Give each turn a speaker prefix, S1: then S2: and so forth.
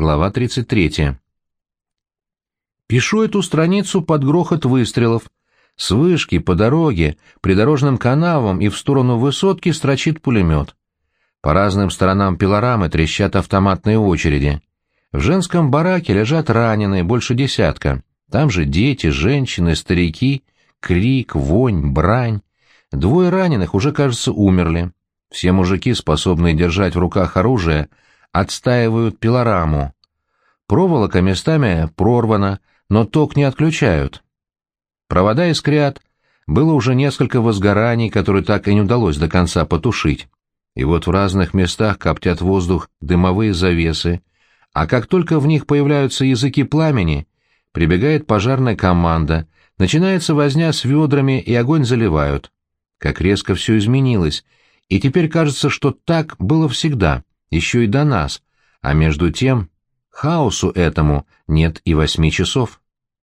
S1: Глава 33. Пишу эту страницу под грохот выстрелов. С вышки, по дороге, придорожным канавам и в сторону высотки строчит пулемет. По разным сторонам пилорамы трещат автоматные очереди. В женском бараке лежат раненые, больше десятка. Там же дети, женщины, старики, крик, вонь, брань. Двое раненых уже, кажется, умерли. Все мужики, способные держать в руках оружие, отстаивают пилораму. Проволока местами прорвана, но ток не отключают. Провода искрят. Было уже несколько возгораний, которые так и не удалось до конца потушить. И вот в разных местах коптят воздух дымовые завесы, а как только в них появляются языки пламени, прибегает пожарная команда, начинается возня с ведрами и огонь заливают. Как резко все изменилось, и теперь кажется, что так было всегда, еще и до нас, а между тем хаосу этому нет и восьми часов.